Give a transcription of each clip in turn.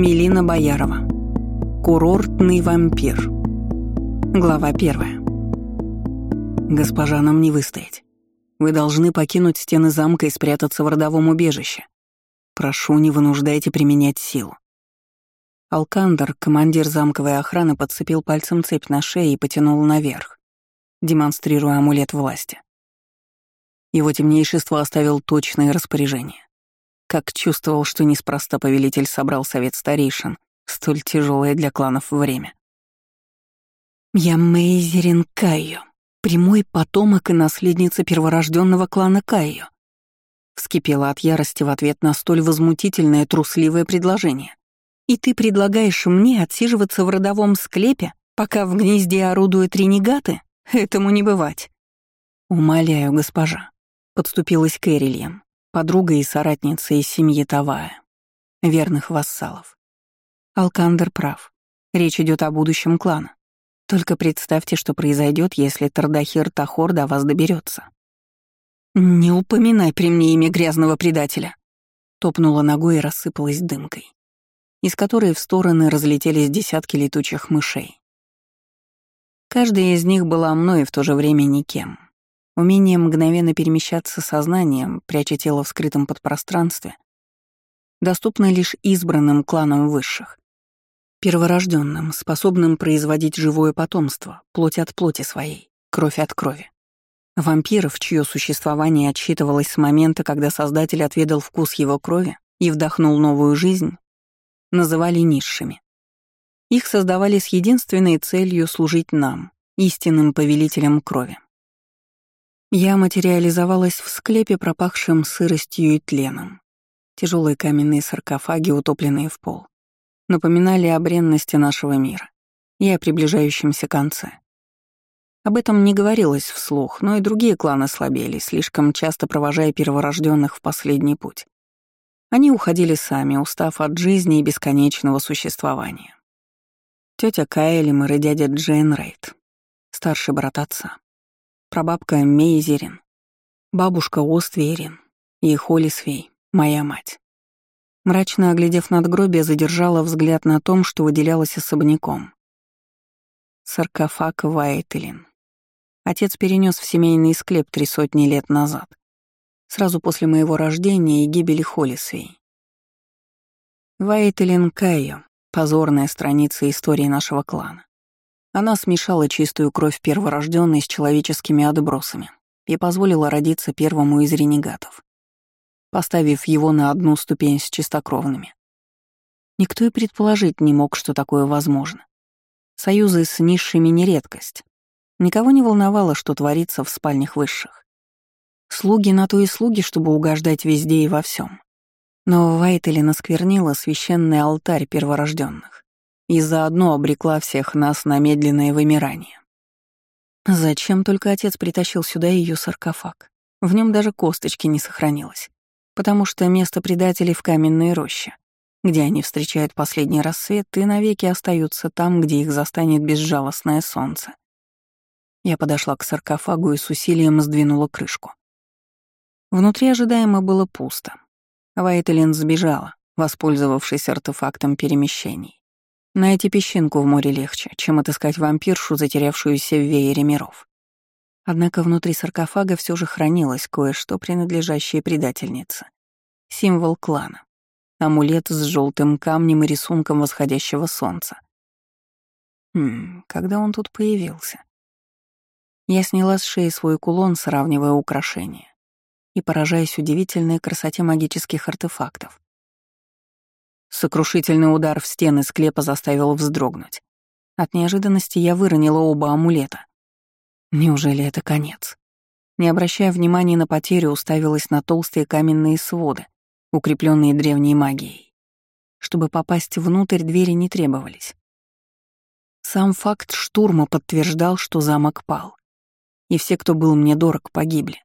Мелина Боярова. Курортный вампир. Глава первая. «Госпожа, нам не выстоять. Вы должны покинуть стены замка и спрятаться в родовом убежище. Прошу, не вынуждайте применять силу». Алкандер, командир замковой охраны, подцепил пальцем цепь на шее и потянул наверх, демонстрируя амулет власти. Его темнейшество оставил точное распоряжение. Как чувствовал, что неспроста повелитель собрал совет старейшин, столь тяжелое для кланов время. «Я Мейзерин Кайо, прямой потомок и наследница перворожденного клана Кайо», вскипела от ярости в ответ на столь возмутительное трусливое предложение. «И ты предлагаешь мне отсиживаться в родовом склепе, пока в гнезде орудуют ренегаты? Этому не бывать». «Умоляю, госпожа», — подступилась Кэрильям подруга и соратница из семьи Тавая, верных вассалов. Алкандер прав. Речь идет о будущем клана. Только представьте, что произойдет, если Тардахир Тахор до вас доберется. «Не упоминай при мне имя грязного предателя!» Топнула ногой и рассыпалась дымкой, из которой в стороны разлетелись десятки летучих мышей. Каждая из них была мной и в то же время никем. Умение мгновенно перемещаться сознанием, пряча тело в скрытом подпространстве, доступно лишь избранным кланам высших. Перворожденным, способным производить живое потомство, плоть от плоти своей, кровь от крови. Вампиров, чье существование отсчитывалось с момента, когда Создатель отведал вкус его крови и вдохнул новую жизнь, называли низшими. Их создавали с единственной целью служить нам, истинным повелителям крови. Я материализовалась в склепе, пропахшем сыростью и тленом. Тяжелые каменные саркофаги, утопленные в пол, напоминали о бренности нашего мира и о приближающемся конце. Об этом не говорилось вслух, но и другие кланы слабели, слишком часто провожая перворожденных в последний путь. Они уходили сами, устав от жизни и бесконечного существования. Тетя Кайлимер и дядя Джейн Рейд, старший брат отца, прабабка Мейзерин, бабушка Остверин и Холисвей, моя мать. Мрачно оглядев надгробие, задержала взгляд на том, что выделялось особняком. Саркофаг Вайтелин. Отец перенес в семейный склеп три сотни лет назад, сразу после моего рождения и гибели Холисвей. Вайтелин Кайо — позорная страница истории нашего клана. Она смешала чистую кровь перворожденной с человеческими отбросами и позволила родиться первому из ренегатов, поставив его на одну ступень с чистокровными. Никто и предположить не мог, что такое возможно. Союзы с низшими не редкость. Никого не волновало, что творится в спальнях высших. Слуги на то и слуги, чтобы угождать везде и во всем. Но Вайтели насквернила священный алтарь перворожденных и заодно обрекла всех нас на медленное вымирание. Зачем только отец притащил сюда ее саркофаг? В нем даже косточки не сохранилось, потому что место предателей в каменной роще, где они встречают последний рассвет и навеки остаются там, где их застанет безжалостное солнце. Я подошла к саркофагу и с усилием сдвинула крышку. Внутри ожидаемо было пусто. Вайтелин сбежала, воспользовавшись артефактом перемещений. Найти песчинку в море легче, чем отыскать вампиршу, затерявшуюся в веере миров. Однако внутри саркофага все же хранилось кое-что, принадлежащее предательнице. Символ клана. Амулет с желтым камнем и рисунком восходящего солнца. Хм, когда он тут появился? Я сняла с шеи свой кулон, сравнивая украшения и поражаясь удивительной красоте магических артефактов. Сокрушительный удар в стены склепа заставил вздрогнуть. От неожиданности я выронила оба амулета. Неужели это конец? Не обращая внимания на потерю, уставилась на толстые каменные своды, укрепленные древней магией. Чтобы попасть внутрь, двери не требовались. Сам факт штурма подтверждал, что замок пал. И все, кто был мне дорог, погибли.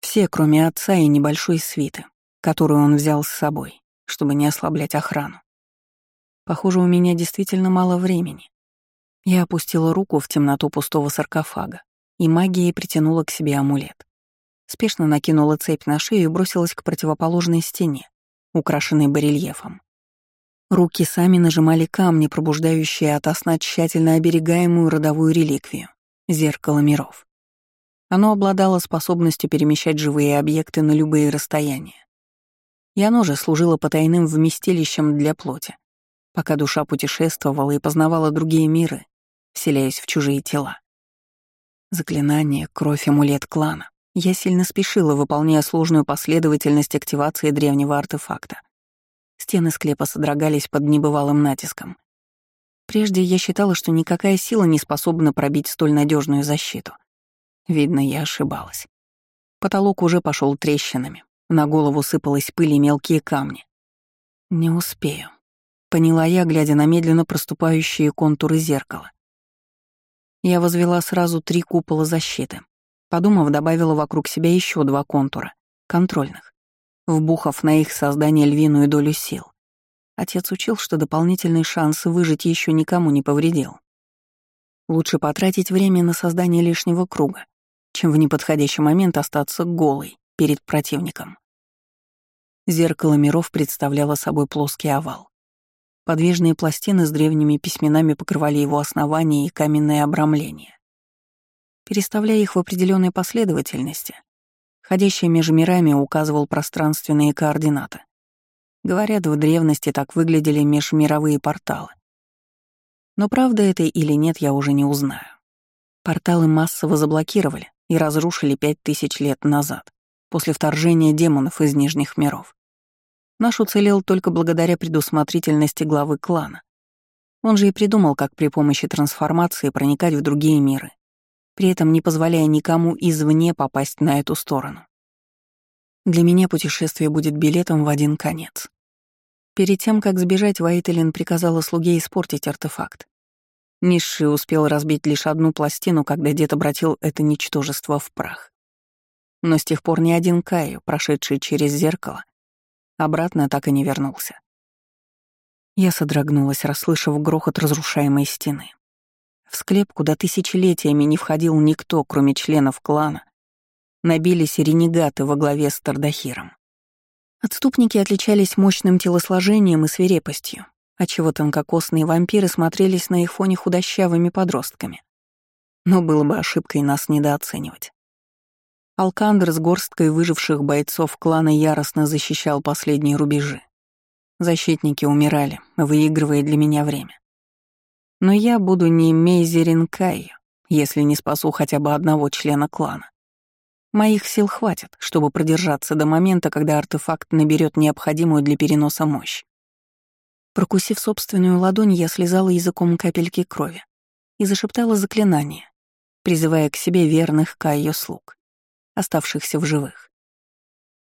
Все, кроме отца и небольшой свиты, которую он взял с собой чтобы не ослаблять охрану. Похоже, у меня действительно мало времени. Я опустила руку в темноту пустого саркофага, и магией притянула к себе амулет. Спешно накинула цепь на шею и бросилась к противоположной стене, украшенной барельефом. Руки сами нажимали камни, пробуждающие от сна тщательно оберегаемую родовую реликвию — зеркало миров. Оно обладало способностью перемещать живые объекты на любые расстояния. И оно же служило потайным вместилищем для плоти, пока душа путешествовала и познавала другие миры, вселяясь в чужие тела. Заклинание, кровь, амулет клана. Я сильно спешила, выполняя сложную последовательность активации древнего артефакта — Стены склепа содрогались под небывалым натиском. Прежде я считала, что никакая сила не способна пробить столь надежную защиту. Видно, я ошибалась. Потолок уже пошел трещинами. На голову сыпалась пыль и мелкие камни. Не успею. Поняла я, глядя на медленно проступающие контуры зеркала. Я возвела сразу три купола защиты. Подумав, добавила вокруг себя еще два контура, контрольных вбухав на их создание львиную долю сил. Отец учил, что дополнительный шанс выжить еще никому не повредил. Лучше потратить время на создание лишнего круга, чем в неподходящий момент остаться голой перед противником. Зеркало миров представляло собой плоский овал. Подвижные пластины с древними письменами покрывали его основание и каменное обрамление. Переставляя их в определенной последовательности, Ходящий между мирами указывал пространственные координаты. Говорят, в древности так выглядели межмировые порталы. Но правда это или нет, я уже не узнаю. Порталы массово заблокировали и разрушили пять тысяч лет назад, после вторжения демонов из Нижних миров. Наш уцелел только благодаря предусмотрительности главы клана. Он же и придумал, как при помощи трансформации проникать в другие миры при этом не позволяя никому извне попасть на эту сторону. Для меня путешествие будет билетом в один конец. Перед тем, как сбежать, Вайтелин приказала слуге испортить артефакт. Низший успел разбить лишь одну пластину, когда дед обратил это ничтожество в прах. Но с тех пор ни один Каю, прошедший через зеркало, обратно так и не вернулся. Я содрогнулась, расслышав грохот разрушаемой стены. В склеп, куда тысячелетиями не входил никто, кроме членов клана, набились ренегаты во главе с Тардахиром. Отступники отличались мощным телосложением и свирепостью, отчего тонкокосные вампиры смотрелись на их фоне худощавыми подростками. Но было бы ошибкой нас недооценивать. Алкандр с горсткой выживших бойцов клана яростно защищал последние рубежи. Защитники умирали, выигрывая для меня время. Но я буду не Мейзерин Кай, если не спасу хотя бы одного члена клана. Моих сил хватит, чтобы продержаться до момента, когда артефакт наберет необходимую для переноса мощь. Прокусив собственную ладонь, я слезала языком капельки крови и зашептала заклинание, призывая к себе верных Кайо слуг, оставшихся в живых.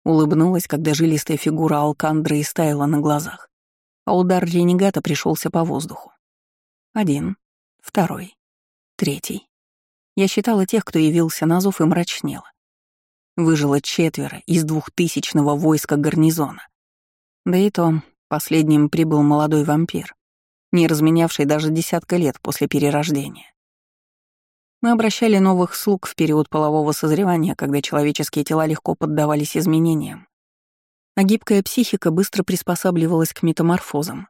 Улыбнулась, когда жилистая фигура Алкандры истаяла на глазах, а удар ренегата пришелся по воздуху. Один, второй, третий. Я считала тех, кто явился на зов и мрачнела. Выжило четверо из двухтысячного войска гарнизона. Да и то последним прибыл молодой вампир, не разменявший даже десятка лет после перерождения. Мы обращали новых слуг в период полового созревания, когда человеческие тела легко поддавались изменениям. А гибкая психика быстро приспосабливалась к метаморфозам.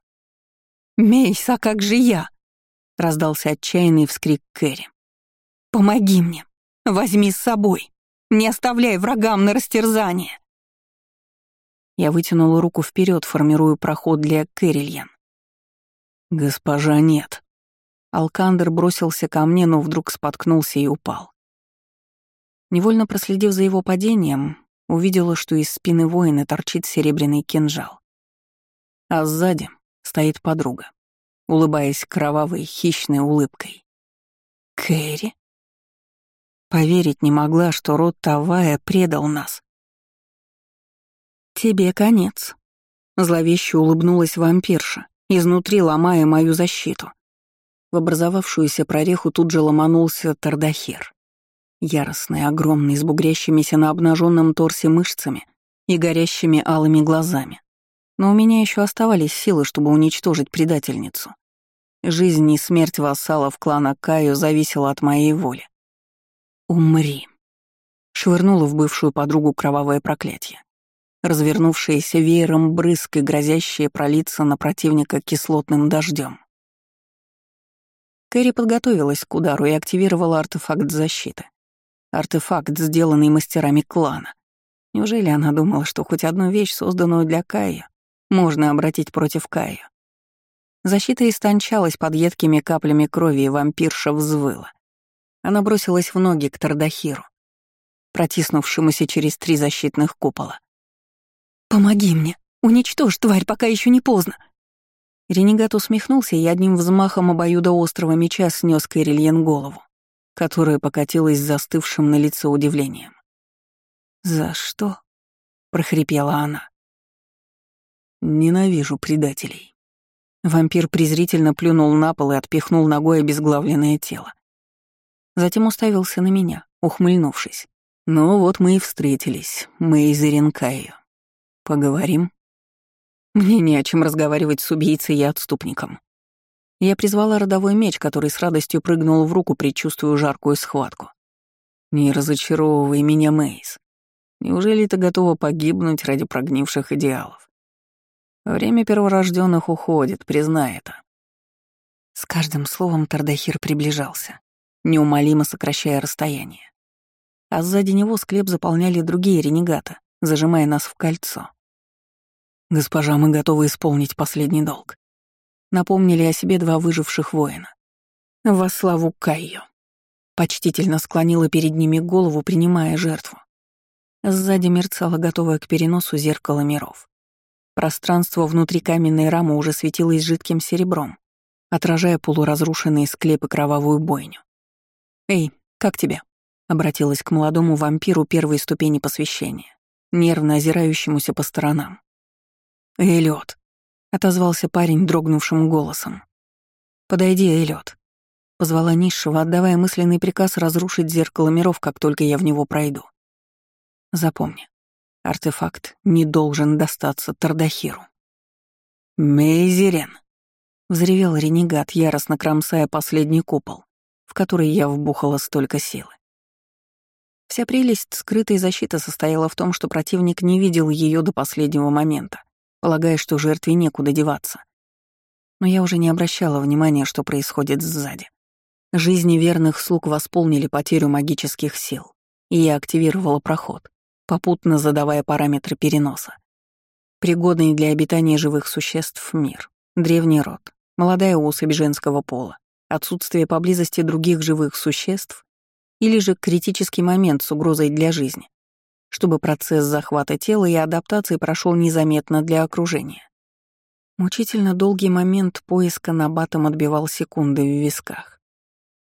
«Мейс, а как же я?» — раздался отчаянный вскрик Кэрри. «Помоги мне! Возьми с собой! Не оставляй врагам на растерзание!» Я вытянула руку вперед, формируя проход для Кэррильян. «Госпожа, нет!» Алкандер бросился ко мне, но вдруг споткнулся и упал. Невольно проследив за его падением, увидела, что из спины воина торчит серебряный кинжал. А сзади стоит подруга улыбаясь кровавой, хищной улыбкой. «Кэрри?» Поверить не могла, что род Тавая предал нас. «Тебе конец», — зловеще улыбнулась вампирша, изнутри ломая мою защиту. В образовавшуюся прореху тут же ломанулся Тардахер. Яростный, огромный, с бугрящимися на обнаженном торсе мышцами и горящими алыми глазами. Но у меня еще оставались силы, чтобы уничтожить предательницу. Жизнь и смерть вассалов клана Каю зависела от моей воли. «Умри», — швырнула в бывшую подругу кровавое проклятие. развернувшиеся веером брызг и грозящие пролиться на противника кислотным дождем. Кэрри подготовилась к удару и активировала артефакт защиты. Артефакт, сделанный мастерами клана. Неужели она думала, что хоть одну вещь, созданную для Кая, можно обратить против Кая? Защита истончалась под едкими каплями крови, и вампирша взвыла. Она бросилась в ноги к Тардахиру, протиснувшемуся через три защитных купола. «Помоги мне! Уничтожь, тварь, пока еще не поздно!» Ренегат усмехнулся и одним взмахом обоюдоострого меча снес Кэрильен голову, которая покатилась застывшим на лице удивлением. «За что?» — прохрипела она. «Ненавижу предателей». Вампир презрительно плюнул на пол и отпихнул ногой обезглавленное тело. Затем уставился на меня, ухмыльнувшись. «Ну вот мы и встретились, мы из Иринкаю. Поговорим?» Мне не о чем разговаривать с убийцей и отступником. Я призвала родовой меч, который с радостью прыгнул в руку, предчувствуя жаркую схватку. «Не разочаровывай меня, Мейс. Неужели ты готова погибнуть ради прогнивших идеалов? Время перворожденных уходит, признай это». С каждым словом Тардахир приближался, неумолимо сокращая расстояние. А сзади него склеп заполняли другие ренегаты, зажимая нас в кольцо. «Госпожа, мы готовы исполнить последний долг», — напомнили о себе два выживших воина. «Во славу Кайо», — почтительно склонила перед ними голову, принимая жертву. Сзади мерцало, готовое к переносу зеркало миров. Пространство внутри каменной рамы уже светилось жидким серебром, отражая полуразрушенные склепы кровавую бойню. «Эй, как тебе?» — обратилась к молодому вампиру первой ступени посвящения, нервно озирающемуся по сторонам. «Эллиот», — отозвался парень дрогнувшим голосом. «Подойди, Эллиот», — позвала низшего, отдавая мысленный приказ разрушить зеркало миров, как только я в него пройду. Запомни, артефакт не должен достаться Тардахиру. «Мейзерен», — взревел ренегат, яростно кромсая последний купол, в который я вбухала столько силы. Вся прелесть скрытой защиты состояла в том, что противник не видел ее до последнего момента полагая, что жертве некуда деваться. Но я уже не обращала внимания, что происходит сзади. Жизни верных слуг восполнили потерю магических сил, и я активировала проход, попутно задавая параметры переноса. Пригодный для обитания живых существ мир, древний род, молодая особь женского пола, отсутствие поблизости других живых существ или же критический момент с угрозой для жизни чтобы процесс захвата тела и адаптации прошел незаметно для окружения. Мучительно долгий момент поиска на батом отбивал секунды в висках.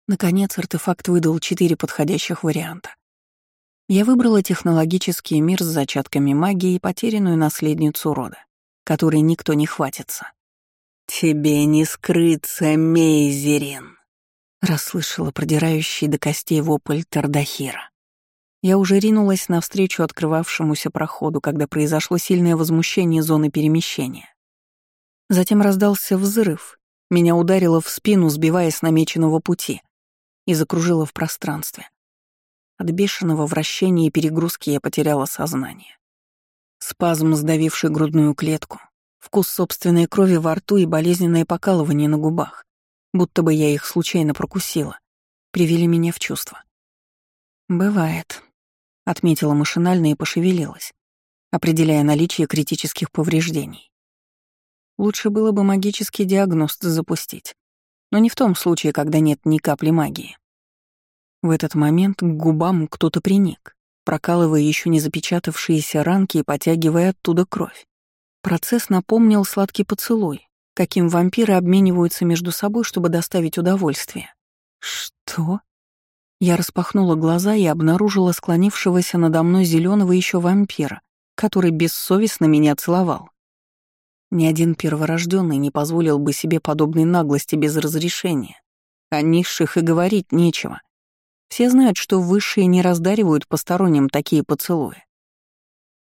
Наконец, артефакт выдал четыре подходящих варианта. Я выбрала технологический мир с зачатками магии и потерянную наследницу рода, которой никто не хватится. «Тебе не скрыться, Мейзерин!» — расслышала продирающий до костей вопль Тардахира. Я уже ринулась навстречу открывавшемуся проходу, когда произошло сильное возмущение зоны перемещения. Затем раздался взрыв. Меня ударило в спину, сбивая с намеченного пути, и закружило в пространстве. От бешеного вращения и перегрузки я потеряла сознание. Спазм, сдавивший грудную клетку, вкус собственной крови во рту и болезненное покалывание на губах, будто бы я их случайно прокусила, привели меня в чувство. Бывает, отметила машинально и пошевелилась, определяя наличие критических повреждений. Лучше было бы магический диагноз запустить, но не в том случае, когда нет ни капли магии. В этот момент к губам кто-то приник, прокалывая еще не запечатавшиеся ранки и потягивая оттуда кровь. Процесс напомнил сладкий поцелуй, каким вампиры обмениваются между собой, чтобы доставить удовольствие. Что? Я распахнула глаза и обнаружила склонившегося надо мной зеленого еще вампира, который бессовестно меня целовал. Ни один перворожденный не позволил бы себе подобной наглости без разрешения. О низших и говорить нечего. Все знают, что высшие не раздаривают посторонним такие поцелуи.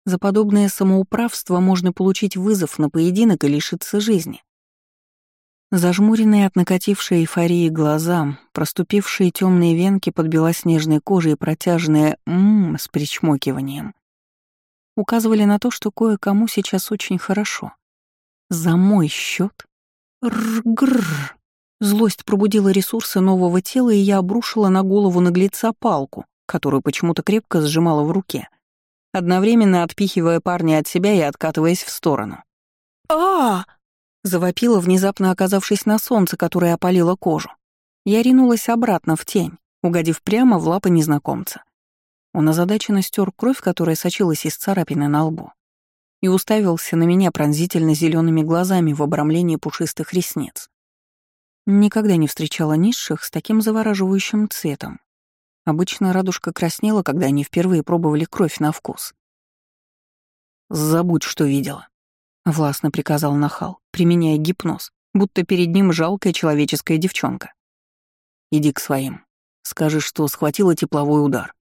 За подобное самоуправство можно получить вызов на поединок и лишиться жизни. Зажмуренные от накатившей эйфории глаза, проступившие темные венки под белоснежной кожей и протяжные «ммм» с причмокиванием. указывали на то, что кое-кому сейчас очень хорошо. За мой счет? Ргррр. Злость пробудила ресурсы нового тела, и я обрушила на голову наглеца палку, которую почему-то крепко сжимала в руке, одновременно отпихивая парня от себя и откатываясь в сторону. а завопила, внезапно оказавшись на солнце, которое опалило кожу. Я ринулась обратно в тень, угодив прямо в лапы незнакомца. Он озадаченно стер кровь, которая сочилась из царапины на лбу, и уставился на меня пронзительно зелеными глазами в обрамлении пушистых ресниц. Никогда не встречала низших с таким завораживающим цветом. Обычно радужка краснела, когда они впервые пробовали кровь на вкус. «Забудь, что видела», — властно приказал Нахал, применяя гипноз, будто перед ним жалкая человеческая девчонка. «Иди к своим. Скажи, что схватила тепловой удар.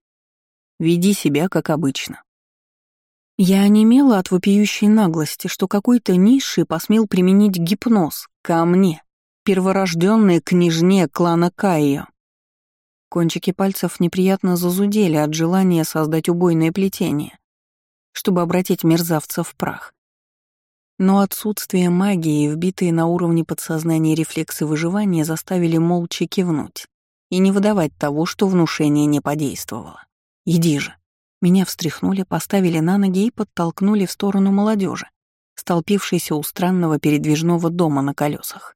Веди себя, как обычно». Я онемела от вопиющей наглости, что какой-то низший посмел применить гипноз ко мне, перворожденной княжне клана Кайо. Кончики пальцев неприятно зазудели от желания создать убойное плетение, чтобы обратить мерзавца в прах. Но отсутствие магии и вбитые на уровне подсознания рефлексы выживания заставили молча кивнуть и не выдавать того, что внушение не подействовало. «Иди же!» Меня встряхнули, поставили на ноги и подтолкнули в сторону молодежи, столпившейся у странного передвижного дома на колесах.